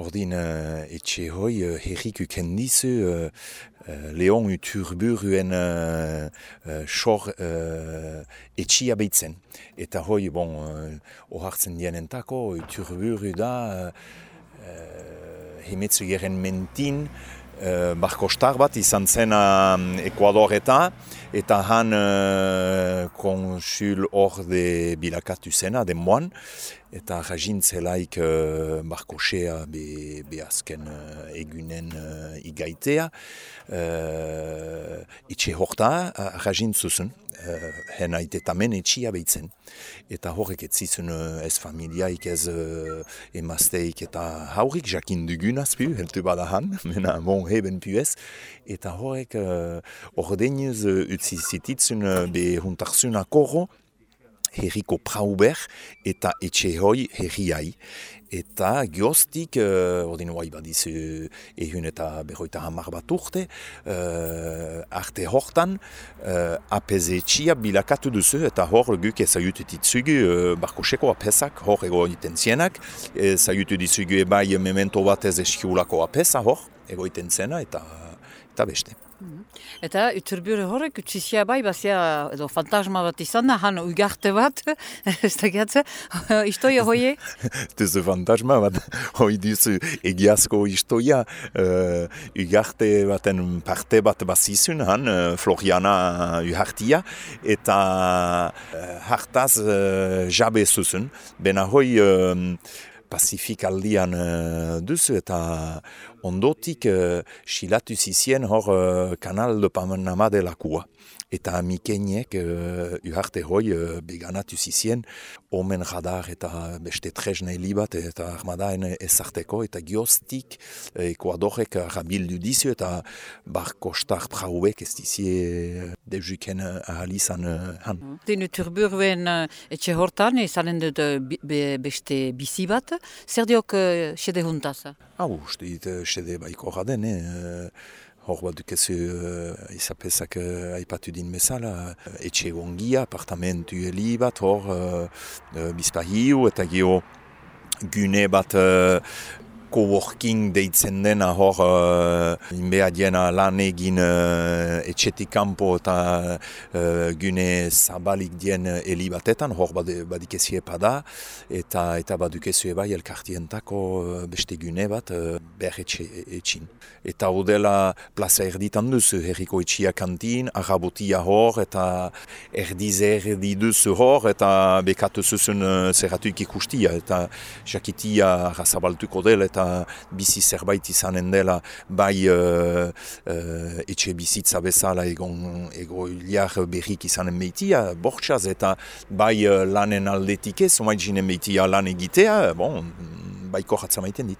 Ordin uh, etxe hoi uh, herrik ukendizu uh, uh, leon uturburuen uh, uh, sor uh, etxia behitzen. Eta hoi, bon, uh, ohartzen dienentako, uturburu da uh, uh, hemetzu geren mentin, uh, barkostar bat izan zen uh, Ekuador eta eta han uh, konsul hor de bilakatu zena, de moan, eta rajintzelaik uh, barkosea be, be azken uh, egunen uh, igaitea. Uh, etxe horta, uh, rajintzuzun, uh, hen aitetamen etxia behitzen. Eta horrek ez zizun uh, ez familiaik, ez uh, emazteik eta haurik jakin dugun azpu, heltu badahan, mena bon heben puez. Eta horrek uh, ordenez uh, utzi uh, be huntarzun akorro, herriko prauber eta etxe hoi herriai. Eta gioztik, uh, ordin hoai badiz uh, ehun eta berroita hamar bat urte, uh, arte hortan, uh, apeze txia bilakatu duzu eta hor guk ezagutu ditzugu uh, barkoseko apesak, hor ego iten zienak, ezagutu ditzugu ebai memento bat ez eskiulako apesa hor, ego iten zena eta, eta beste. Eta uturbure horrek utzizia bai, bazia edo fantasma bat izan da, han ugarte bat, ez da gehatze, istoia hoie? Duzu fantasma bat, hoi duzu egiazko istoia, uh, ugarte baten parte bat bazizun, han, uh, Floriana uhartia, eta uh, hartaz uh, jabe zuzun, bena hoi Pazifik aldian uh, duzu eta ondotik uh, silatu zizien hor uh, kanal de Panama de la Kua. Eta mikeniek uh, uharte hoi uh, beganatu zizien omen radar eta beste tresne libat eta armadaen ezarteko eta gioztik uh, Ekuadorek rabildu dizu eta barko start trauek ez dizie dejuken ahalizan uh, han. Dinu turburuen uh, etxe hortan izanen dut beste bizi bat, zer diok uh, xede juntaz? Hau, uste dit, xede baiko jaden, eh? hor bat dukezu uh, izapezak uh, aipatu din mesala, uh, etxe gongia, apartamentu heli bat hor uh, uh, bizpahiu eta gio gune bat coworking deitzen dena hor uh, inbea diena lan egin uh, etxetik kanpo eta uh, gune zabalik dien heli batetan, hor badikezie pada eta eta badukezu bai elkartientako uh, beste gune bat uh, ber etxe, etxin. Eta udela plaza erditan duzu, herriko etxia kantin, arabotia hor eta erdiz erdi duzu hor eta bekatu zuzun uh, zerratuik ikustia eta jakitia razabaltuko del eta bizi zerbait izanen dela bai uh, uh, etxe bizitza bezala egon ego iliar berrik izanen behitia, bortxaz eta bai uh, lanen aldetik ez, omait jinen behitia lan egitea, bon, bai korratza maiten dit.